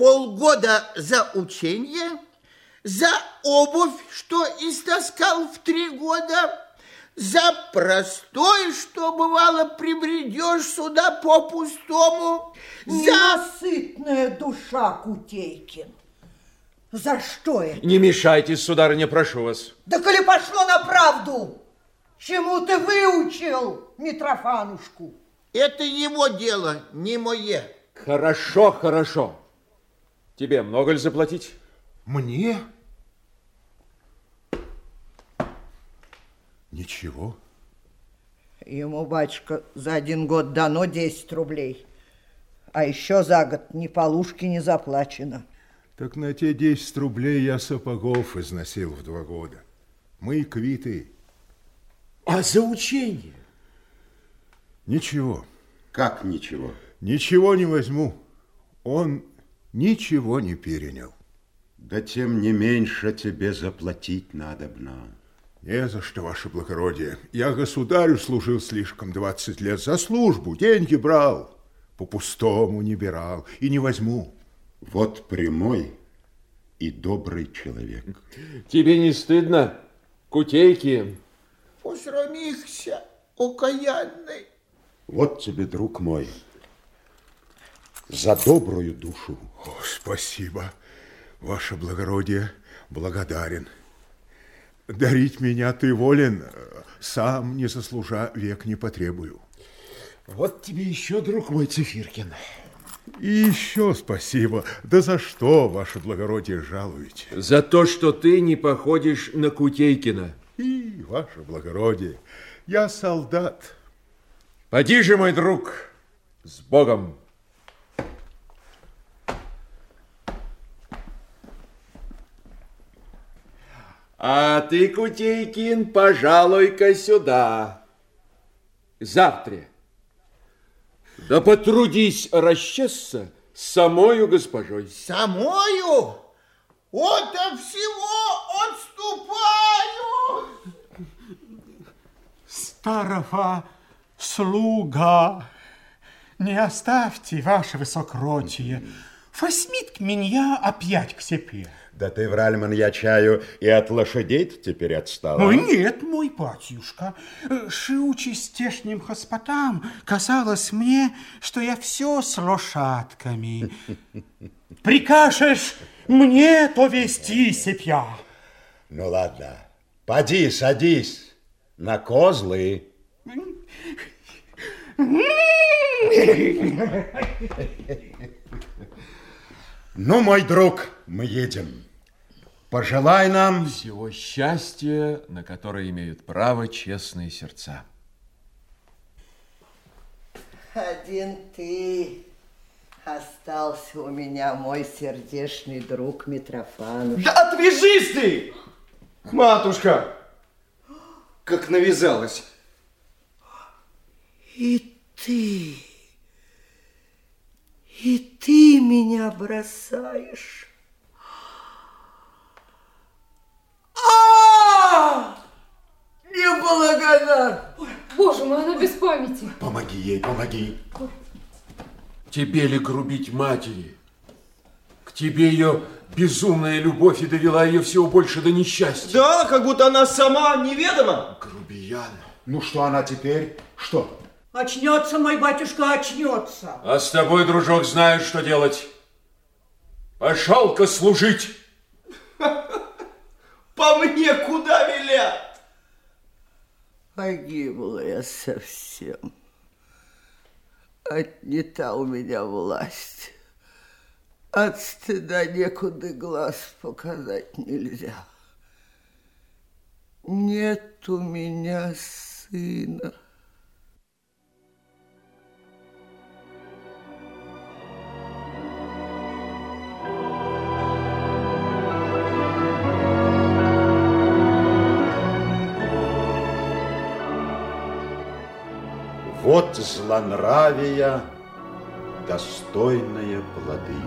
полгода за учение, за обувь, что истаскал в три года, за простой, что бывало прибредешь сюда по-пустому, за... Ненасытная душа, Кутейкин. За что это? Не мешайтесь, сударыня, прошу вас. Да коли пошло на правду, чему ты выучил Митрофанушку? Это его дело, не мое. Хорошо, хорошо. Тебе много ли заплатить? Мне? Ничего. Ему, батюшка, за один год дано 10 рублей. А еще за год ни полушки не заплачено. Так на те 10 рублей я сапогов износил в два года. Мы квиты. А за учение? Ничего. Как ничего? Ничего не возьму. Он ничего не перенял. Да тем не меньше тебе заплатить надобно. Не за что, ваше благородие. Я государю служил слишком 20 лет за службу. Деньги брал, по-пустому не бирал и не возьму. Вот прямой и добрый человек. Тебе не стыдно, Кутейки? Посрамихся, окаянный. Вот тебе, друг мой, за добрую душу. О, спасибо, ваше благородие, благодарен. Дарить меня ты волен, сам, не заслужа, век не потребую. Вот тебе еще, друг мой, Цифиркин. И еще спасибо. Да за что, ваше благородие, жалуете? За то, что ты не походишь на Кутейкина. И, ваше благородие, я солдат. Поди же, мой друг, с Богом. А ты, Кутейкин, пожалуй-ка сюда. Завтра. Да потрудись расчесться с самою госпожой. Самою? Ото всего отступаю. Старого слуга, не оставьте, ваше высокротие. Возьмит меня опять к себе. Да ты, Вральман, я чаю, и от лошадей теперь отстал. Ой, нет, мой батюшка, шиучи стешним хоспотам, казалось мне, что я все с лошадками. Прикажешь мне то вести себя. Ну, ладно, поди, садись на козлы. Ну, мой друг, мы едем. Пожелай нам... Всего счастья, на которое имеют право честные сердца. Один ты остался у меня, мой сердечный друг Митрофануш. Да отвяжись ты, матушка! Как навязалась. И ты, и ты меня бросаешь. А! Неблагодарный! Боже мой, она без памяти. Помоги ей, помоги. Тебе ли грубить матери? К тебе ее безумная любовь и довела ее всего больше до несчастья. Да, как будто она сама неведома. Грубиян. Ну что она теперь? Что? Очнется мой батюшка, очнется. А с тобой, дружок, знаю, что делать. Пошел-ка служить. По мне куда велят? Погибла я совсем. Отнята у меня власть. От стыда некуда глаз показать нельзя. Нет у меня сына. Вот злонравия достойные плоды.